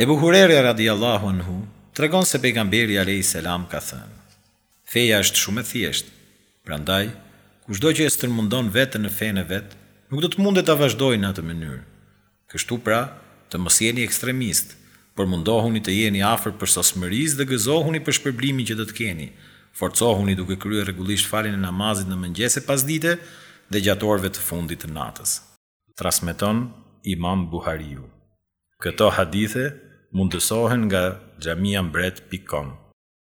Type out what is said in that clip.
Ebu Hurejre radhijallâhu anhu tregon se Pejgamberi alejhi selam ka thënë, Feja është shumë e thjeshtë, prandaj, kushdo që e stërmundon veten në fenë e vet, nuk do të mundet ta vazhdojë në atë mënyrë. Kështu pra, të mos jeni ekstremistë, por mundohuni të jeni afër përsosmërisë dhe gëzohuni për shpërblimin që do të keni, forcohuni duke kryer rregullisht faljen e namazit në mëngjes e pasdite dhe gjatë orëve të fundit të natës. transmeton Imam Buhariu. Këto hadithe mundësohen nga xhamiambret pikë kom.